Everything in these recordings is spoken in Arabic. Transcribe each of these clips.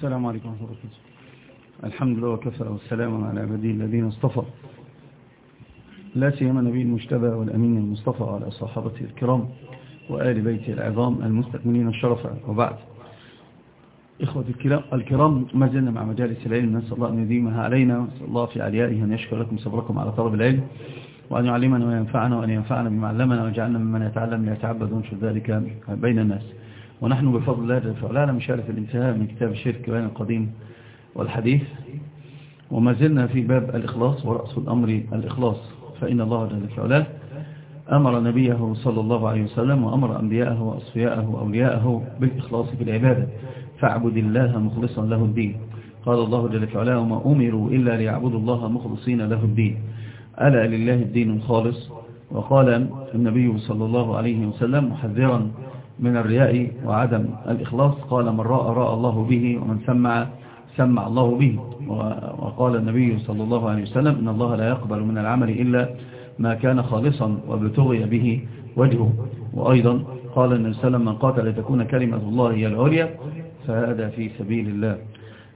السلام عليكم ورحمة الله وبركاته. الحمد لله وكفى والسلام على عباده الذين اصطفى. لا سيما نبي المجتبى والأمين المصطفى وعلى صحابته الكرام وآل بيته العظام المستكملين الشرفة وبعد. إخوة الكرام ما زلنا مع مجالس العلم نسأل الله أن يديمها علينا ونسأل الله في عليائه أن يشكر لكم صبركم على طلب العلم وأن يعلمنا وينفعنا وأن ينفعنا بما علمنا ويجعلنا ممن يتعلم ليتعبد ونشر ذلك بين الناس. ونحن بفضل الله جل وعلا مشارف الانتهاء من كتاب الشرك بين القديم والحديث وما زلنا في باب الإخلاص ورأس الأمر الإخلاص فإن الله جل وعلا أمر نبيه صلى الله عليه وسلم وأمر أنبياءه وأصفياءه وأولياءه بالإخلاص في العبادة فاعبد الله مخلصا له الدين. قال الله جل وعلا وما أمروا إلا ليعبدوا الله مخلصين له الدين. ألا لله الدين الخالص؟ وقال النبي صلى الله عليه وسلم محذرا من الرياء وعدم الإخلاص. قال من رأى رأى الله به ومن سمع سمع الله به. وقال النبي صلى الله عليه وسلم إن الله لا يقبل من العمل إلا ما كان خالصا وابتغي به وجهه. وأيضا قال النبي صلى الله عليه وسلم من قاتل لتكون كلمة الله هي العليا فهذا في سبيل الله.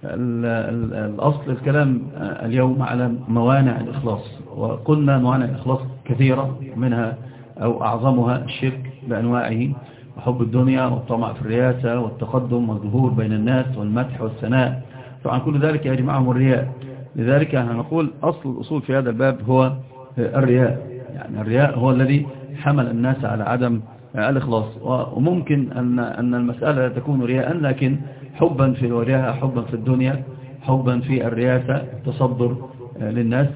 الأصل الكلام اليوم على موانع الإخلاص. وقلنا موانع الإخلاص كثيرة منها أو أعظمها الشرك بأنواعه. وحب الدنيا والطمع في الرياسة والتقدم والظهور بين الناس والمدح والثناء. طبعا كل ذلك يجمعهم الرياء. لذلك نقول أصل الأصول في هذا الباب هو الرياء. يعني الرياء هو الذي حمل الناس على عدم الإخلاص. وممكن أن أن المسألة تكون رياء لكن حبا في الوجاهة حبا في الدنيا حبا في الرياسة تصدر للناس.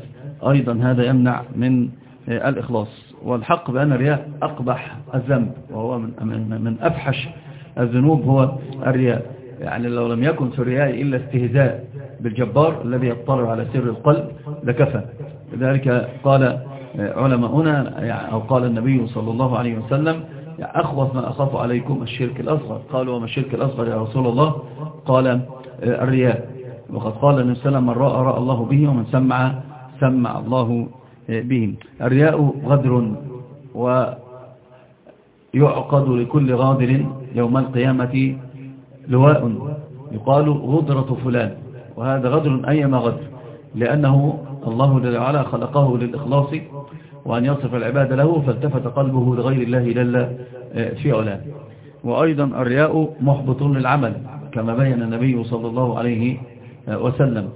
أيضا هذا يمنع من الإخلاص. والحق بأن الرياء أقبح الذنب وهو من, من, من أفحش الذنوب هو الرياء. يعني لو لم يكن في الرياء إلا استهزاء بالجبار الذي يطلع على سر القلب لكفى. لذلك قال علماؤنا أو قال النبي صلى الله عليه وسلم أخوف ما أخاف عليكم الشرك الأصغر. قالوا وما الشرك الأصغر يا رسول الله؟ قال الرياء. وقد قال النبي صلى الله عليه وسلم من رأى رأى الله به ومن سمع سمع الله به الرياء غدر ويعقد لكل غادر يوم القيامة لواء. يقال غدرة فلان وهذا غدر أيما غدر لأنه الله جل وعلا خلقه للإخلاص وأن يصف العباد له فالتفت قلبه لغير الله جل في علاه. وأيضا الرياء محبط للعمل كما بين النبي صلى الله عليه وسلم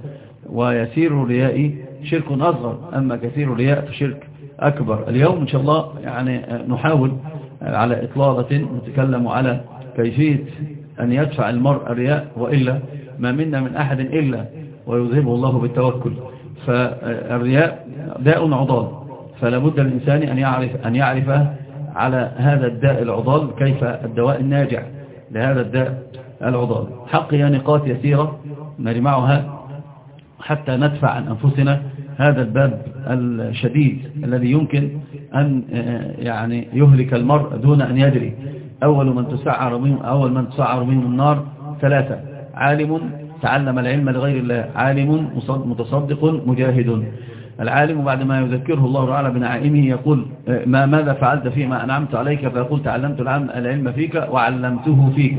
ويسير الرياء شرك أصغر أما كثير الرياء فشرك أكبر. اليوم إن شاء الله يعني نحاول على إطلالة نتكلم على كيفية أن يدفع المرء الرياء وإلا ما منا من أحد إلا ويذهبه الله بالتوكل. فالرياء داء عضال فلا بد الإنسان أن يعرف, أن يعرف على هذا الداء العضال كيف الدواء الناجع لهذا الداء العضال. حق نقاط يسيرة نجمعها حتى ندفع عن أنفسنا هذا الباب الشديد الذي يمكن أن يعني يهلك المرء دون أن يدري. أول من تسعر بهم أول من تسعر بهم النار ثلاثة. عالم تعلم العلم لغير الله. عالم متصدق مجاهد. العالم بعد ما يذكره الله تعالى بنعائمه يقول ما ماذا فعلت فيما أنعمت عليك؟ فيقول تعلمت العلم فيك وعلمته فيك.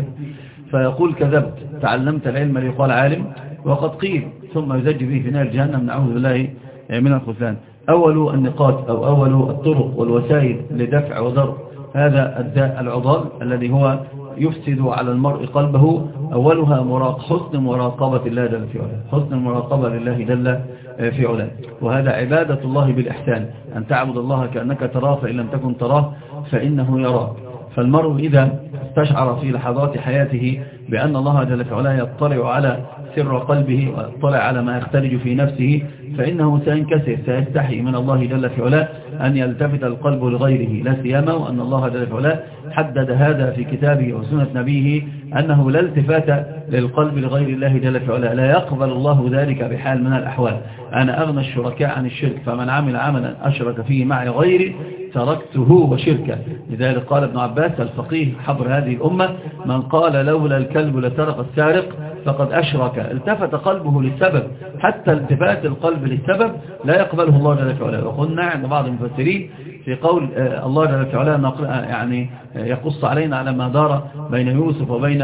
فيقول كذبت. تعلمت العلم ليقال عالم. وقد قيل ثم يزج به في نار جهنم نعوذ بالله من الخذلان أول النقاط أو أول الطرق والوسائل لدفع وضرب هذا الداء العضال الذي هو يفسد على المرء قلبه أولها مراق حسن مراقبة الله جل في علاه حسن المراقبة لله جل في علاه. وهذا عبادة الله بالإحسان أن تعبد الله كأنك تراه فإن لم تكن تراه فإنه يراك. فالمرء إذا استشعر في لحظات حياته بأن الله جل في علاه يطلع على سر قلبه ويطلع على ما يختلج في نفسه فإنه سينكسر سيستحي من الله جل في علاه أن يلتفت القلب لغيره لا سيما وأن الله جل في علاه حدد هذا في كتابه وسنة نبيه أنه لا التفات للقلب لغير الله جل في علاه لا يقبل الله ذلك بحال من الأحوال. أنا أغنى الشركاء عن الشرك فمن عمل عملا أشرك فيه معي غيري تركته وشركه. لذلك قال ابن عباس الفقيه حبر هذه الأمة من قال لولا الكلب لسرق السارق فقد أشرك. التفت قلبه للسبب. حتى التفات القلب للسبب لا يقبله الله جل وعلا. وقلنا عند بعض المفسرين في قول آه، الله جل وعلا يعني يقص علينا على ما دار بين يوسف وبين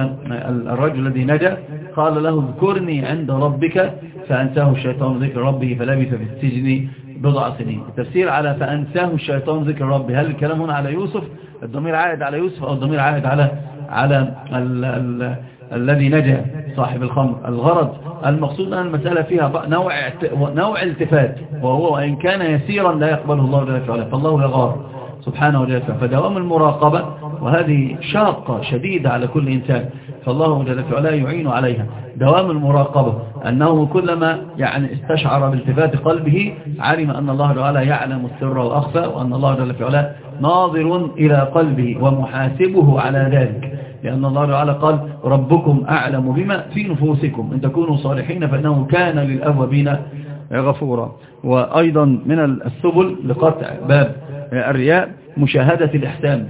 الرجل الذي نجا. قال له اذكرني عند ربك فأنساه الشيطان ذكر ربه فلبث في السجن بضع سنين. التفسير على فأنساه الشيطان ذكر ربه. هل الكلام هنا على يوسف؟ الضمير عائد على يوسف أو الضمير عائد على على ال ال الذي نجا صاحب الخمر. الغرض المقصود أن المسألة فيها نوع نوع التفات وهو وإن كان يسيرا لا يقبله الله جل وعلا فالله يغار سبحانه وتعالى. فدوام المراقبة وهذه شاقة شديدة على كل إنسان فالله جل وعلا يعين عليها. دوام المراقبة أنه كلما يعني استشعر بالتفات قلبه علم أن الله تعالى يعلم السر وأخفى وأن الله جل وعلا ناظر إلى قلبه ومحاسبه على ذلك. لأن الله تعالى قال ربكم أعلم بما في نفوسكم. إن تكونوا صالحين فإنه كان للأوابين غفورا. وأيضا من السبل لقطع باب الرياء مشاهدة الإحسان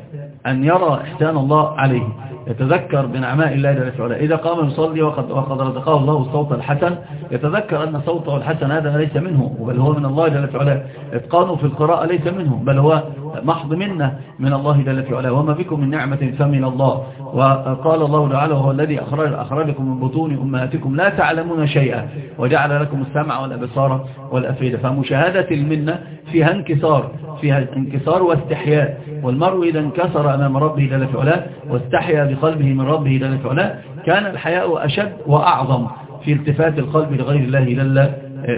أن يرى إحسان الله عليه. يتذكر بنعماء الله جل وعلا. إذا قام يصلي وقد, وقد رزقه الله الصوت الحسن يتذكر أن صوته الحسن هذا ليس منه بل هو من الله جل وعلا. إتقانه في القراءة ليس منه بل هو محض منة من الله جل وعلا. وما بكم من نعمة فمن الله. وقال الله تعالى وهو الذي أخرج أخرجكم من بطون أمهاتكم لا تعلمون شيئا وجعل لكم السمع والأبصار والأفئدة. فمشاهدة المنة فيها انكسار فيها انكسار واستحياء. والمرء إذا انكسر أمام ربه جل وعلا واستحيا بقلبه من ربه جل وعلا كان الحياء أشد وأعظم في التفات القلب لغير الله جل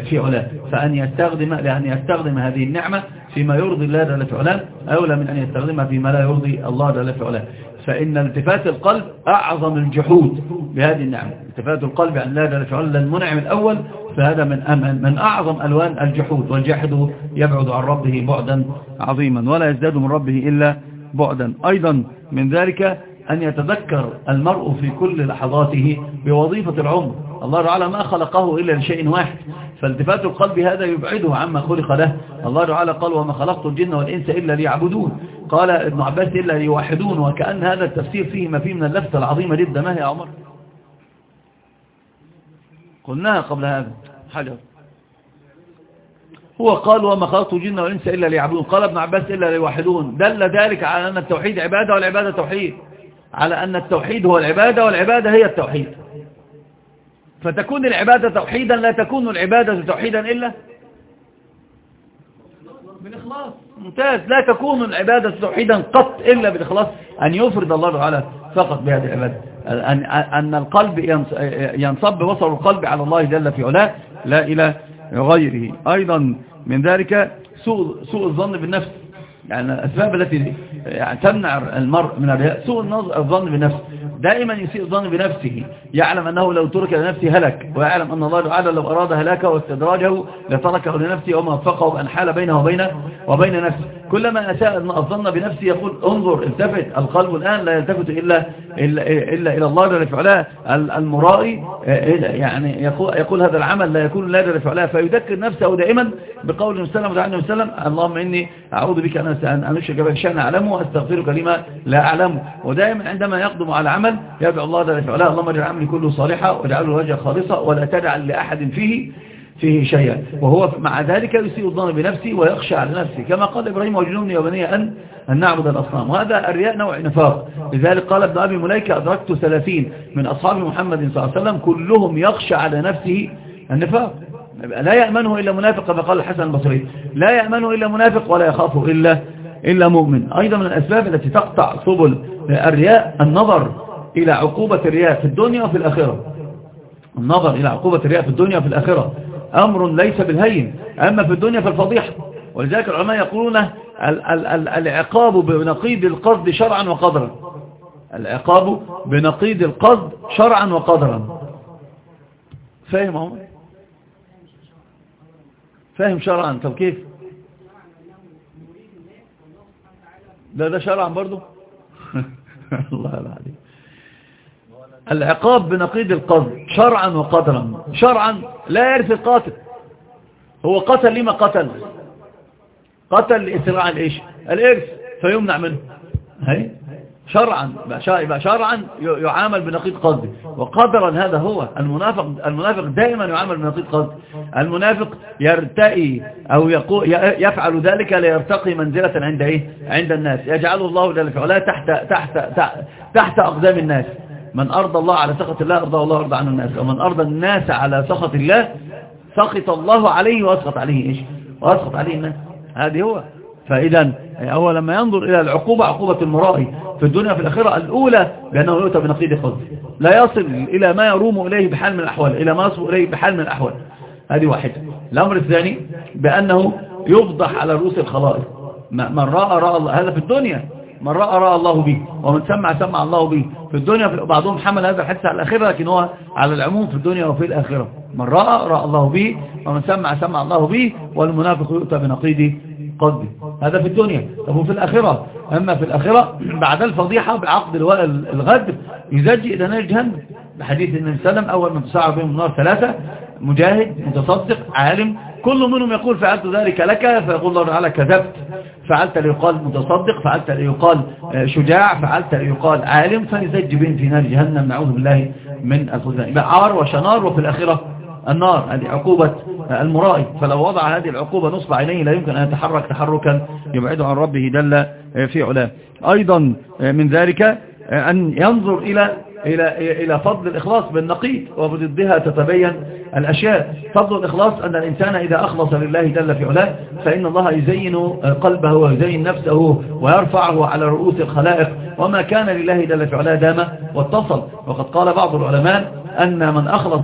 في علاه. فأن يستخدم لأن يستخدم هذه النعمة فيما يرضي الله جل في علاه أولى من أن يستخدمها فيما لا يرضي الله جل في علاه فإن التفات القلب أعظم الجحود بهذه النعمة. التفات القلب عن الله جل في علاه المنعم الأول فهذا من من أعظم ألوان الجحود. والجاحد يبعد عن ربه بعدا عظيما ولا يزداد من ربه إلا بعدا. أيضا من ذلك أن يتذكر المرء في كل لحظاته بوظيفة العمر. الله تعالى ما خلقه إلا لشيء واحد. فالتفات القلب هذا يبعده عما خلق له. الله تعالى قال وما خلقت الجن والإنس إلا ليعبدون. قال ابن عباس إلا ليوحدون. وكأن هذا التفسير فيه ما فيه من اللفتة العظيمة جدا. ما هي عمر؟ قلناها قبل هذا. حجر. هو قال وما خلقت الجن والإنس إلا ليعبدون. قال ابن عباس إلا ليوحدون. دل ذلك على أن التوحيد عبادة والعبادة توحيد. على أن التوحيد هو العبادة والعبادة هي التوحيد. فتكون العبادة توحيدا لا تكون العبادة توحيدا إلا بالإخلاص. ممتاز. لا تكون العبادة توحيدا قط إلا بالإخلاص. أن يفرد الله تعالى فقط بهذه العبادة. أن, أن القلب ينصب بصر القلب على الله جل في علاه. لا إلى غيره. أيضا من ذلك سوء, سوء الظن بالنفس. يعني الأسباب التي يعني تمنع المرء من الرياء. سوء الظن بنفسه. دائما يسيء الظن بنفسه. يعلم أنه لو ترك لنفسه هلك ويعلم أن الله تعالى لو أراد هلاكه واستدراجه لتركه لنفسه وما وفقه بأن حال بينه وبين, وبين نفسه. كلما أساء الظن بنفسه يقول انظر التفت القلب الآن لا يلتفت إلا, إلا, إلا إلى الله جل فعلا المرائي يعني يقول, يقول هذا العمل لا يكون لا جل فعلا فيذكر نفسه دائما بقول المسلم وتعالى وسلم اللهم إني أعوذ بك أن أشرك بك شأن أعلمه وأستغفرك لما لا أعلمه ودائما عندما يقدم على عمل يدعو الله جل فعلا اللهم اجعل عملي كله صالحا واجعله وجه خالصا ولا تجعل لأحد فيه فيه شيئا. وهو مع ذلك يسيء الظن بنفسه ويخشى على نفسه. كما قال إبراهيم وجنوني وبني أن, أن نعبد الأصنام. وهذا الرياء نوع نفاق. لذلك قال ابن أبي مليكة أدركت ثلاثين من أصحاب محمد صلى الله عليه وسلم كلهم يخشى على نفسه النفاق. لا يأمنه إلا منافق كما قال الحسن البصري. لا يأمنه إلا منافق ولا يخافه إلا, إلا مؤمن. أيضا من الأسباب التي تقطع سبل الرياء النظر إلى عقوبة الرياء في الدنيا وفي الآخرة. النظر إلى عقوبة الرياء في الدنيا وفي الآخرة. أمر ليس بالهين أما في الدنيا فالفضيحة. ولذلك العلماء يقولون العقاب بنقيض القصد شرعا وقدرا. العقاب بنقيض القصد شرعا وقدرا. فاهم عمر فاهم شرعا. طب كيف؟ ده ده شرعا برضو؟ الله العظيم. العقاب بنقيض القصد شرعا وقدرا. شرعا لا يرث القاتل. هو قتل لما قتل؟ قتل لإسراع الإيش الإرث فيمنع منه. هي؟ شرعا. يبقى شرعا يعامل بنقيض قصده وقدرا هذا هو. المنافق المنافق دائما يعامل بنقيض قصده المنافق يرتقي أو يفعل ذلك ليرتقي منزلة عند إيه؟ عند الناس. يجعله الله جل وعلا تحت تحت تحت, تحت أقدام الناس. من أرضى الله على سخط الله أرضى الله أرضى عن الناس. ومن أرضى الناس على سخط الله سخط الله عليه وأسخط عليه إيش؟ وأسخط عليه الناس. هذه هو. فإذا هو لما ينظر إلى العقوبة عقوبة المرائي في الدنيا في الآخرة الأولى بأنه يؤتى بنقيض قصد لا يصل إلى ما يروم إليه بحال من الأحوال إلى ما يصل إليه بحال من الأحوال. هذه واحدة. الأمر الثاني بأنه يفضح على رؤوس الخلائق. من رأى رأى الله. هذا في الدنيا. من رأى رأى الله به ومن سمع سمع الله به في الدنيا في بعضهم حمل هذا الحديث على الآخرة لكن هو على العموم في الدنيا وفي الآخرة. من رأى رأى الله به ومن سمع سمع الله به والمنافق يؤتى بنقيض قصده هذا في الدنيا. طب وفي الآخرة؟ أما في الآخرة بعد الفضيحة بعقد الغدر يزجي إلى نار جهنم. بحديث النبي صلى الله عليه وسلم أول من تسعر بهم النار ثلاثة مجاهد متصدق عالم كل منهم يقول فعلت ذلك لك فيقول الله تعالى كذبت. فعلت ليقال متصدق فعلت ليقال شجاع فعلت ليقال عالم فيزج بهم في نار جهنم نعوذ بالله من الخزان يبقى عار وشنار وفي الآخرة النار هذه عقوبة المرائي. فلو وضع هذه العقوبة نصب عينيه لا يمكن أن يتحرك تحركا يبعد عن ربه دل في علاه. أيضا من ذلك أن ينظر إلى إلى إلى فضل الإخلاص بالنقيض وبضدها تتبين الأشياء. فضل الإخلاص أن الإنسان إذا أخلص لله جل في علاه فإن الله يزين قلبه ويزين نفسه ويرفعه على رؤوس الخلائق. وما كان لله جل في علاه دام واتصل. وقد قال بعض العلماء أن من أخلص